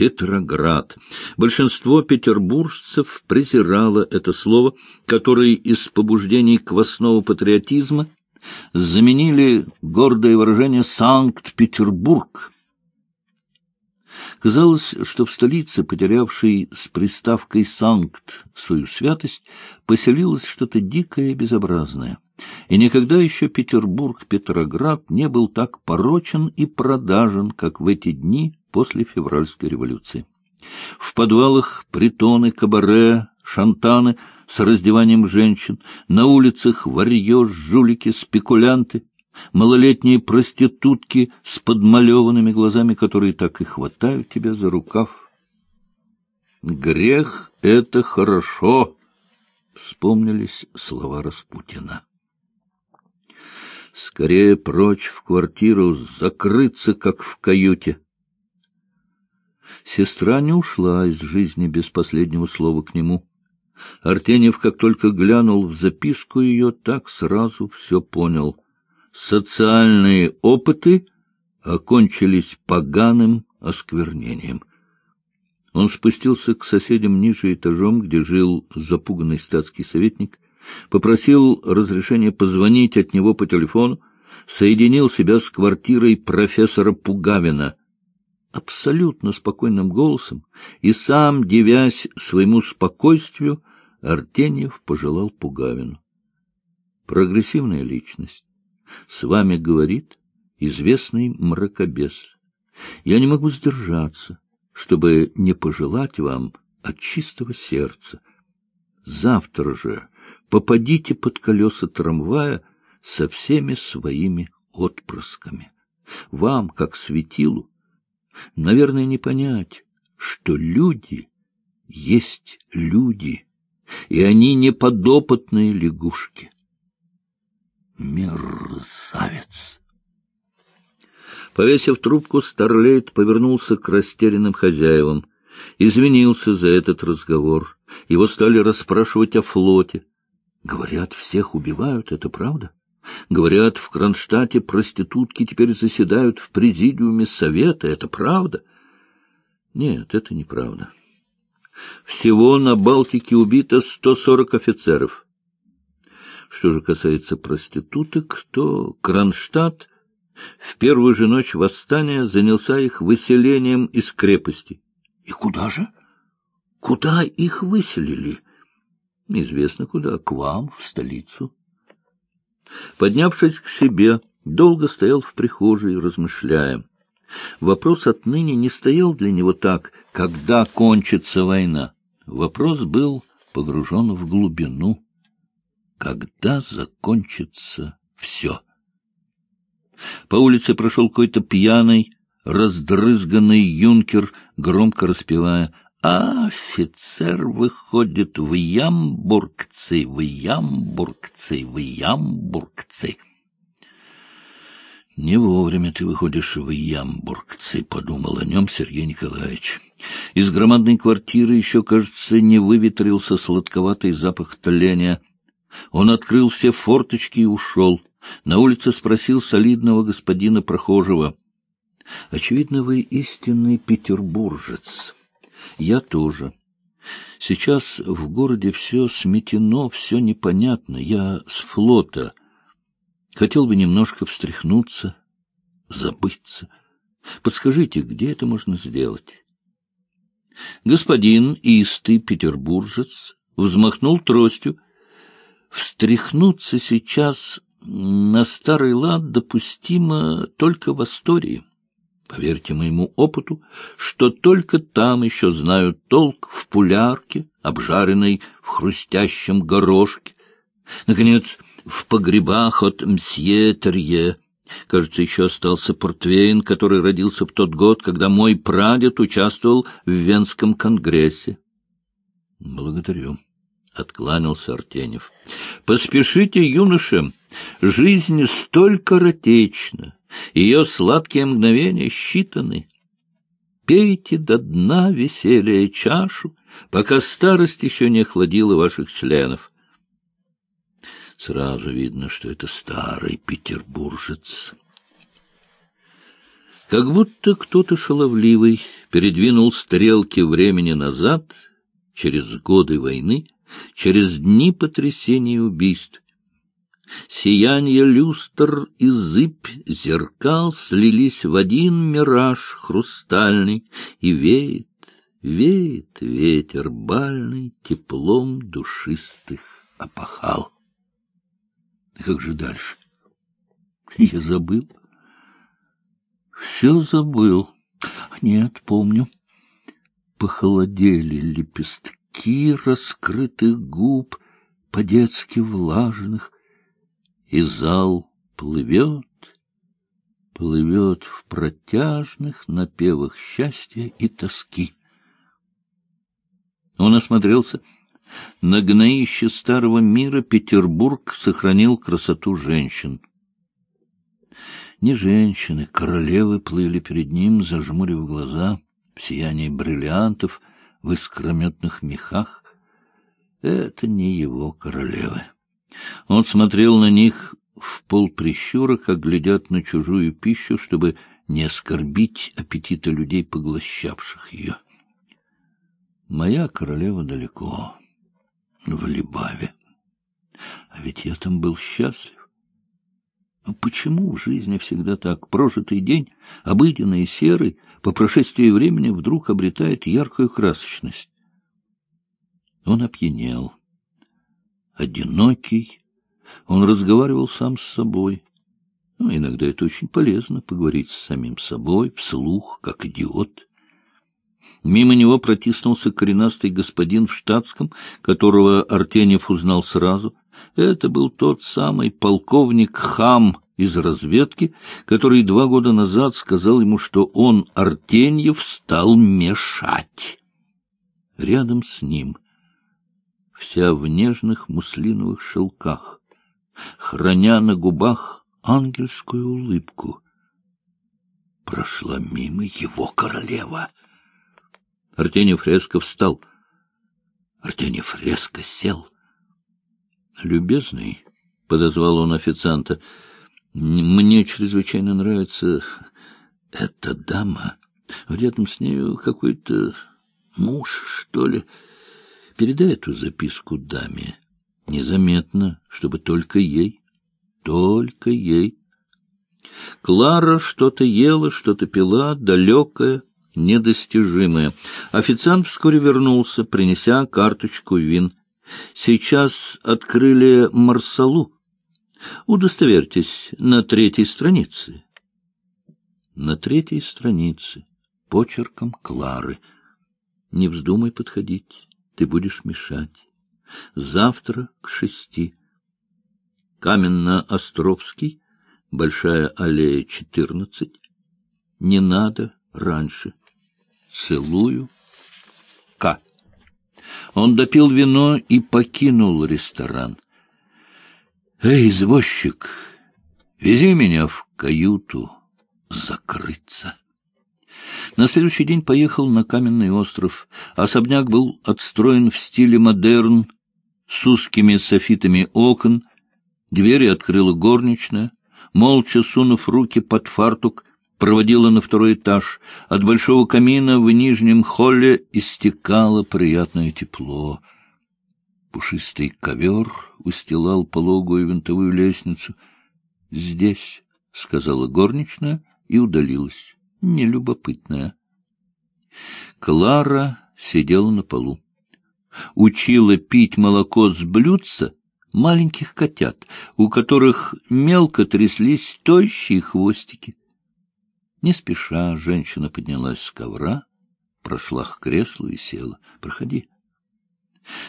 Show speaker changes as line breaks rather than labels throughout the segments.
Петроград. Большинство петербуржцев презирало это слово, которое из побуждений квасного патриотизма заменили гордое выражение «Санкт-Петербург». Казалось, что в столице, потерявшей с приставкой «санкт» свою святость, поселилось что-то дикое и безобразное. И никогда еще Петербург, Петроград не был так порочен и продажен, как в эти дни после февральской революции. В подвалах притоны, кабаре, шантаны с раздеванием женщин, на улицах варьё, жулики, спекулянты, малолетние проститутки с подмалеванными глазами, которые так и хватают тебя за рукав. «Грех — это хорошо», — вспомнились слова Распутина. «Скорее прочь в квартиру, закрыться, как в каюте». Сестра не ушла из жизни без последнего слова к нему. Артеньев, как только глянул в записку ее, так сразу все понял. Социальные опыты окончились поганым осквернением. Он спустился к соседям ниже этажом, где жил запуганный статский советник, попросил разрешения позвонить от него по телефону, соединил себя с квартирой профессора Пугавина — абсолютно спокойным голосом и сам, девясь своему спокойствию, Артеньев пожелал Пугавину. Прогрессивная личность. С вами говорит известный мракобес. Я не могу сдержаться, чтобы не пожелать вам от чистого сердца. Завтра же попадите под колеса трамвая со всеми своими отпрысками. Вам, как светилу, наверное, не понять, что люди есть люди, и они не подопытные лягушки. Мерзавец! Повесив трубку, Старлейт повернулся к растерянным хозяевам. Извинился за этот разговор. Его стали расспрашивать о флоте. Говорят, всех убивают, это правда? Говорят, в Кронштадте проститутки теперь заседают в президиуме совета. Это правда? Нет, это неправда. Всего на Балтике убито 140 офицеров. Что же касается проституток, то Кронштадт в первую же ночь восстания занялся их выселением из крепости. И куда же? Куда их выселили? Неизвестно куда. К вам, в столицу. Поднявшись к себе, долго стоял в прихожей, размышляя. Вопрос отныне не стоял для него так, когда кончится война. Вопрос был погружен в глубину. Когда закончится все? По улице прошел какой-то пьяный, раздрызганный юнкер, громко распевая а офицер выходит в ямбургцы, в ямбургцы, в ямбургцы. Не вовремя ты выходишь в ямбургцы, — подумал о нем Сергей Николаевич. Из громадной квартиры еще, кажется, не выветрился сладковатый запах тления. Он открыл все форточки и ушел. На улице спросил солидного господина прохожего. — Очевидно, вы истинный петербуржец. Я тоже. Сейчас в городе все сметено, все непонятно. Я с флота. Хотел бы немножко встряхнуться, забыться. Подскажите, где это можно сделать? Господин истый петербуржец взмахнул тростью. Встряхнуться сейчас на старый лад допустимо только в Астории. Поверьте моему опыту, что только там еще знают толк в пулярке, обжаренной в хрустящем горошке. Наконец, в погребах от мсье Терье. Кажется, еще остался портвейн, который родился в тот год, когда мой прадед участвовал в Венском конгрессе. — Благодарю, — откланялся Артенев. — Поспешите, юноша, жизнь столь коротечна ее сладкие мгновения считаны. Пейте до дна веселья чашу, пока старость еще не охладила ваших членов. Сразу видно, что это старый петербуржец. Как будто кто-то шаловливый передвинул стрелки времени назад, через годы войны, через дни потрясений и убийств. Сияние люстр и зыбь зеркал слились в один мираж хрустальный, и веет, веет ветер бальный теплом душистых опахал. Как же дальше? Я забыл. Все забыл. Нет, помню. Похолодели лепестки раскрытых губ, по-детски влажных, и зал плывет, плывет в протяжных напевах счастья и тоски. Он осмотрелся. На гноище старого мира Петербург сохранил красоту женщин. Не женщины, королевы плыли перед ним, зажмурив глаза, в сиянии бриллиантов, в искрометных мехах. Это не его королевы. Он смотрел на них в полприщура, как глядят на чужую пищу, чтобы не оскорбить аппетита людей, поглощавших ее. Моя королева далеко, в Либаве. А ведь я там был счастлив. Почему в жизни всегда так? Прожитый день, обыденный и серый, по прошествии времени вдруг обретает яркую красочность. Он опьянел одинокий. Он разговаривал сам с собой. Ну, иногда это очень полезно, поговорить с самим собой, вслух, как идиот. Мимо него протиснулся коренастый господин в штатском, которого Артеньев узнал сразу. Это был тот самый полковник Хам из разведки, который два года назад сказал ему, что он, Артеньев, стал мешать. Рядом с ним — вся в нежных муслиновых шелках, храня на губах ангельскую улыбку. Прошла мимо его королева. Артеньев резко встал. Артеньев резко сел. — Любезный, — подозвал он официанта, — мне чрезвычайно нравится эта дама. Рядом с нею какой-то муж, что ли. Передай эту записку даме. Незаметно, чтобы только ей, только ей. Клара что-то ела, что-то пила, далекое, недостижимое. Официант вскоре вернулся, принеся карточку вин. Сейчас открыли Марсалу. Удостоверьтесь на третьей странице. На третьей странице, почерком Клары. Не вздумай подходить ты будешь мешать. Завтра к шести. Каменно-Островский, Большая аллея, четырнадцать. Не надо раньше. Целую. К. Он допил вино и покинул ресторан. «Эй, извозчик, вези меня в каюту закрыться». На следующий день поехал на каменный остров. Особняк был отстроен в стиле модерн, с узкими софитами окон. Двери открыла горничная. Молча сунув руки под фартук, проводила на второй этаж. От большого камина в нижнем холле истекало приятное тепло. Пушистый ковер устилал пологую винтовую лестницу. — Здесь, — сказала горничная и удалилась нелюбопытная. Клара сидела на полу. Учила пить молоко с блюдца маленьких котят, у которых мелко тряслись тощие хвостики. Не спеша женщина поднялась с ковра, прошла к креслу и села. — Проходи.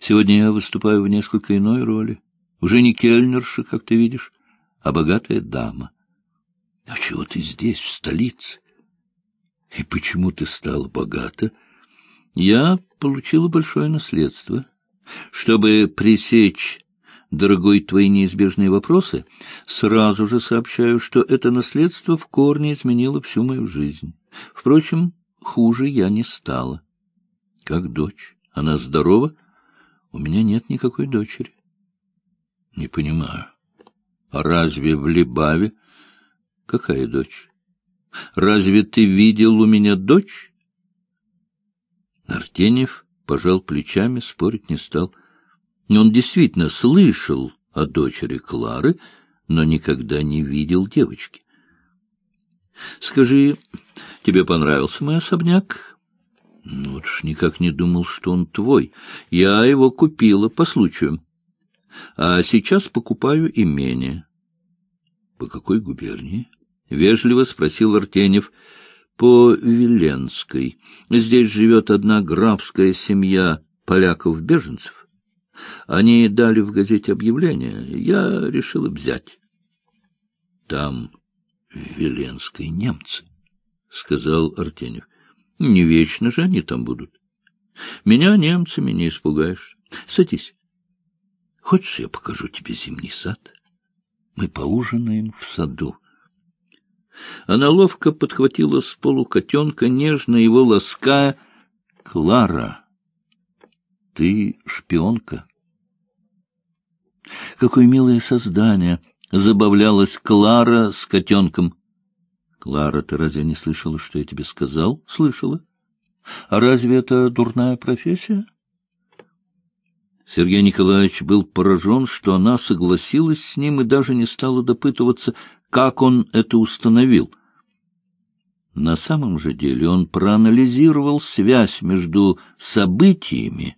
Сегодня я выступаю в несколько иной роли. Уже не кельнерша, как ты видишь, а богатая дама. — А чего ты здесь, в столице? И почему ты стала богата? Я получила большое наследство. Чтобы пресечь, дорогой, твои неизбежные вопросы, сразу же сообщаю, что это наследство в корне изменило всю мою жизнь. Впрочем, хуже я не стала. Как дочь? Она здорова? У меня нет никакой дочери. Не понимаю. А разве в Либаве? Какая дочь? Разве ты видел у меня дочь? Артеньев пожал плечами, спорить не стал. Он действительно слышал о дочери Клары, но никогда не видел девочки. — Скажи, тебе понравился мой особняк? — Ну, вот ж никак не думал, что он твой. Я его купила по случаю. А сейчас покупаю имение. — По какой губернии? — вежливо спросил Артенев. — По Веленской. Здесь живет одна графская семья поляков-беженцев. Они дали в газете объявление. Я решил взять. — Там в Веленской немцы, — сказал Артенев. — Не вечно же они там будут. Меня немцами не испугаешь. Садись. Хочешь, я покажу тебе зимний сад? Мы поужинаем в саду. Она ловко подхватила с полу котенка, нежно его лаская. — Клара, ты шпионка. Какое милое создание! — забавлялась Клара с котенком. — Клара, ты разве не слышала, что я тебе сказал? — Слышала. — А разве это дурная профессия? Сергей Николаевич был поражен, что она согласилась с ним и даже не стала допытываться, как он это установил. На самом же деле он проанализировал связь между событиями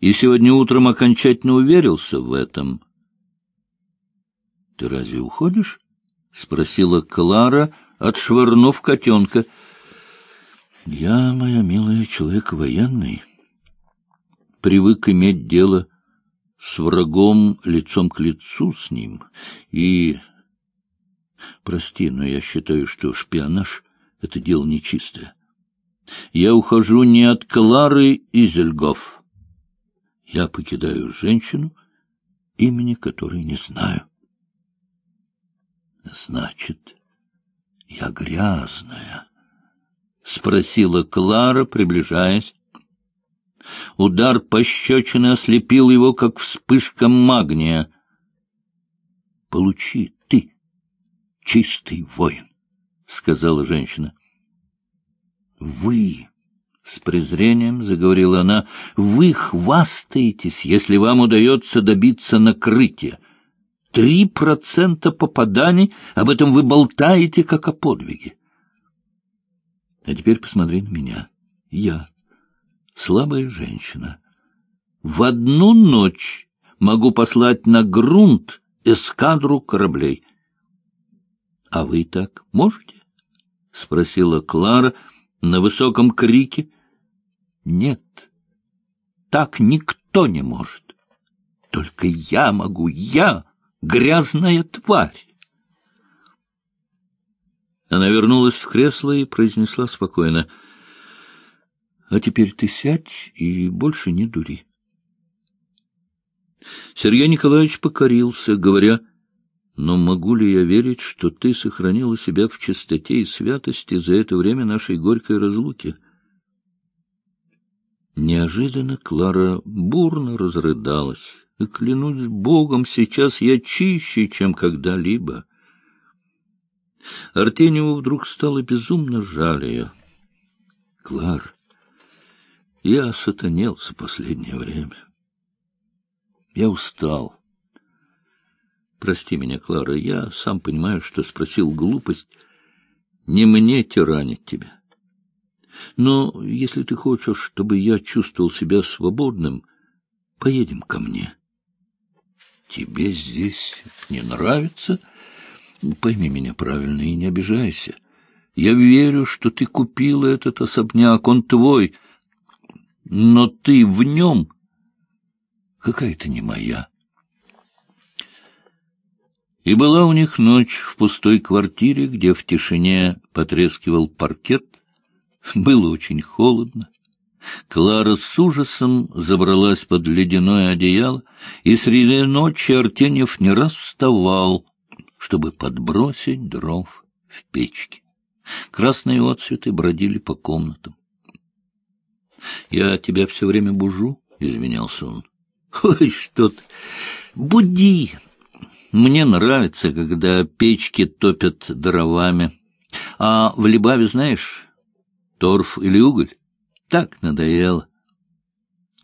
и сегодня утром окончательно уверился в этом —— Ты разве уходишь? — спросила Клара, отшвырнув котенка. — Я, моя милая, человек военный. Привык иметь дело с врагом лицом к лицу с ним. И... Прости, но я считаю, что шпионаж — это дело нечистое. Я ухожу не от Клары Изельгоф. Я покидаю женщину, имени которой не знаю. — Значит, я грязная? — спросила Клара, приближаясь. Удар пощечины ослепил его, как вспышка магния. — Получи ты, чистый воин, — сказала женщина. — Вы, — с презрением заговорила она, — вы хвастаетесь, если вам удается добиться накрытия три процента попаданий, об этом вы болтаете, как о подвиге. А теперь посмотри на меня. Я, слабая женщина, в одну ночь могу послать на грунт эскадру кораблей. — А вы так можете? — спросила Клара на высоком крике. — Нет, так никто не может. Только я могу, я! Грязная тварь. Она вернулась в кресло и произнесла спокойно. — А теперь ты сядь и больше не дури. Сергей Николаевич покорился, говоря, «Но могу ли я верить, что ты сохранила себя в чистоте и святости за это время нашей горькой разлуки?» Неожиданно Клара бурно разрыдалась. Клянусь Богом, сейчас я чище, чем когда-либо. Артеневу вдруг стало безумно жаль ее. Клар, я сатанелся последнее время. Я устал. Прости меня, Клара, я сам понимаю, что спросил глупость. Не мне тиранить тебя. Но если ты хочешь, чтобы я чувствовал себя свободным, поедем ко мне. — тебе здесь не нравится? Пойми меня правильно и не обижайся. Я верю, что ты купила этот особняк, он твой, но ты в нем какая-то не моя. И была у них ночь в пустой квартире, где в тишине потрескивал паркет. Было очень холодно. Клара с ужасом забралась под ледяное одеяло, и среди ночи Артеньев не раз вставал, чтобы подбросить дров в печке. Красные отцветы бродили по комнатам. — Я тебя все время бужу, — изменялся он. — Ой, что ты! Буди! Мне нравится, когда печки топят дровами. А в Либаве, знаешь, торф или уголь? Так надоело.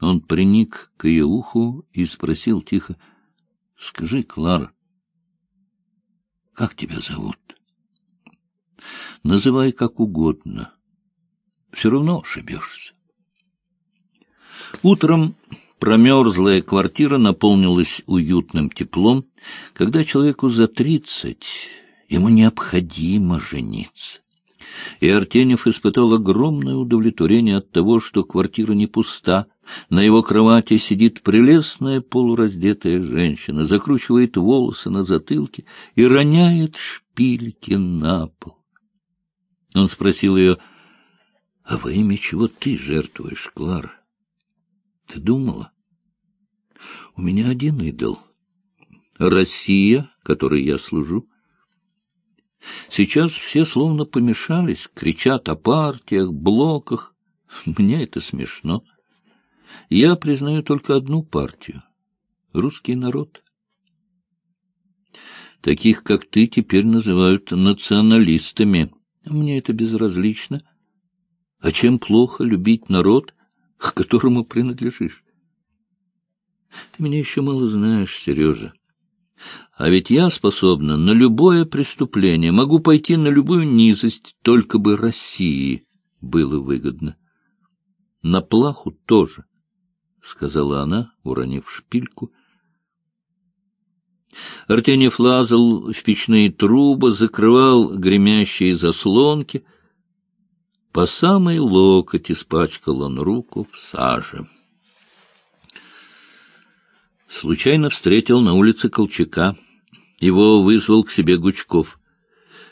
Он приник к ее уху и спросил тихо, — Скажи, Клара, как тебя зовут? — Называй как угодно. Все равно ошибешься. Утром промерзлая квартира наполнилась уютным теплом. Когда человеку за тридцать, ему необходимо жениться и Артенев испытал огромное удовлетворение от того, что квартира не пуста. На его кровати сидит прелестная полураздетая женщина, закручивает волосы на затылке и роняет шпильки на пол. Он спросил ее, — А во имя чего ты жертвуешь, Клара? Ты думала? У меня один идол. Россия, которой я служу. Сейчас все словно помешались, кричат о партиях, блоках. Мне это смешно. Я признаю только одну партию — русский народ. Таких, как ты, теперь называют националистами. Мне это безразлично. А чем плохо любить народ, к которому принадлежишь? Ты меня еще мало знаешь, Сережа. А ведь я способна на любое преступление, могу пойти на любую низость, только бы России было выгодно. На плаху тоже, — сказала она, уронив шпильку. Артеньев лазал в печные трубы, закрывал гремящие заслонки. По самой локоть испачкал он руку в саже. Случайно встретил на улице Колчака. Его вызвал к себе Гучков.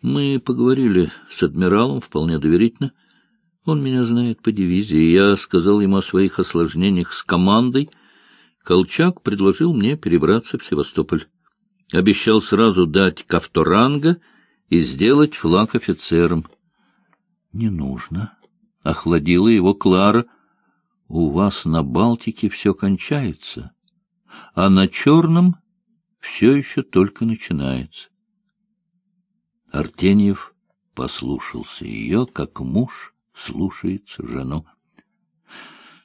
Мы поговорили с адмиралом вполне доверительно. Он меня знает по дивизии. Я сказал ему о своих осложнениях с командой. Колчак предложил мне перебраться в Севастополь. Обещал сразу дать кавторанга и сделать флаг офицером. — Не нужно. Охладила его Клара. — У вас на Балтике все кончается а на черном все еще только начинается. Артеньев послушался ее, как муж слушается жену.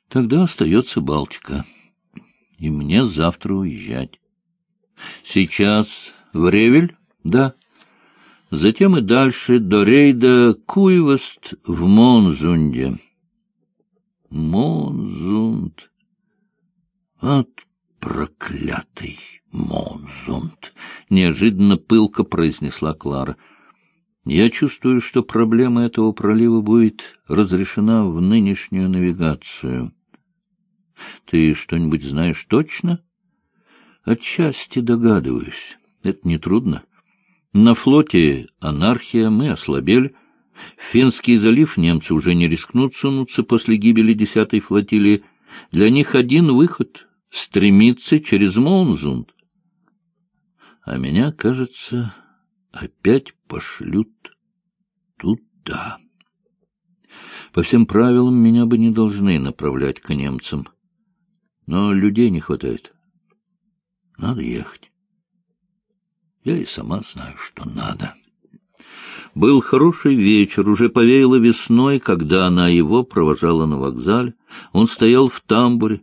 Тогда остается Балтика, и мне завтра уезжать. Сейчас в Ревель? Да. Затем и дальше до рейда Куйвост в Монзунде. Монзунд. От «Проклятый Монзунд!» — неожиданно пылко произнесла Клара. «Я чувствую, что проблема этого пролива будет разрешена в нынешнюю навигацию. Ты что-нибудь знаешь точно?» «Отчасти догадываюсь. Это нетрудно. На флоте анархия, мы ослабели». В Финский залив немцы уже не рискнут сунуться после гибели десятой флотилии. Для них один выход стремиться через Монзунд. А меня, кажется, опять пошлют туда. По всем правилам меня бы не должны направлять к немцам. Но людей не хватает. Надо ехать. Я и сама знаю, что надо. Был хороший вечер, уже повеяло весной, когда она его провожала на вокзале. Он стоял в тамбуре,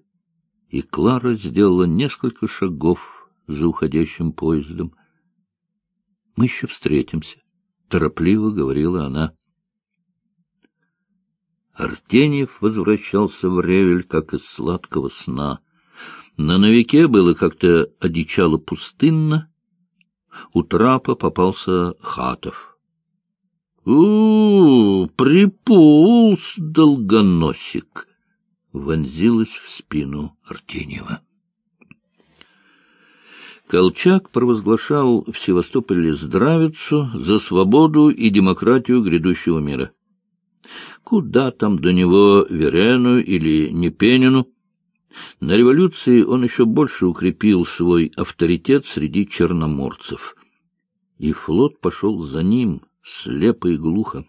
и Клара сделала несколько шагов за уходящим поездом. — Мы еще встретимся, — торопливо говорила она. Артеньев возвращался в Ревель, как из сладкого сна. На новике было как-то одичало пустынно. У трапа попался Хатов. — У, приполз долгоносик! Вонзилась в спину Артеньева. Колчак провозглашал в Севастополе здравицу за свободу и демократию грядущего мира. Куда там до него Верену или Непенину? На революции он еще больше укрепил свой авторитет среди черноморцев. И флот пошел за ним, слепо и глухо.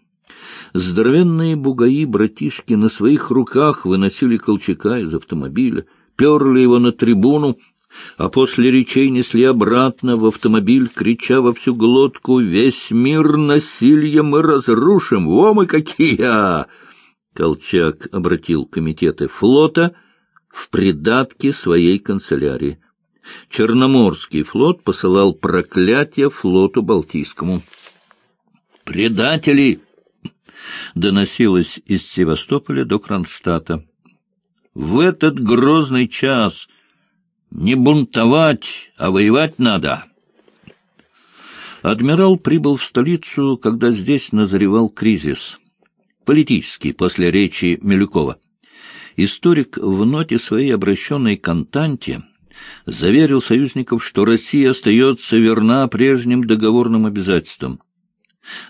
Здоровенные бугаи-братишки на своих руках выносили Колчака из автомобиля, перли его на трибуну, а после речей несли обратно в автомобиль, крича во всю глотку «Весь мир насилие мы разрушим! Во мы какие!» Колчак обратил комитеты флота в придатки своей канцелярии. Черноморский флот посылал проклятие флоту Балтийскому. «Предатели!» — доносилось из Севастополя до Кронштадта. «В этот грозный час не бунтовать, а воевать надо!» Адмирал прибыл в столицу, когда здесь назревал кризис. Политический, после речи Милюкова. Историк в ноте своей обращенной к Антанте заверил союзников, что Россия остается верна прежним договорным обязательствам.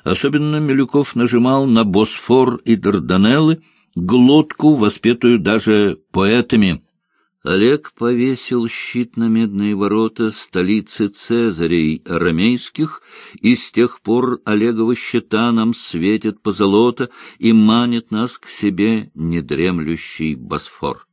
Особенно Милюков нажимал на Босфор и Дарданеллы, глотку, воспетую даже поэтами. Олег повесил щит на медные ворота столицы Цезарей Ромейских, и с тех пор Олегова щита нам светит позолота и манит нас к себе недремлющий Босфор.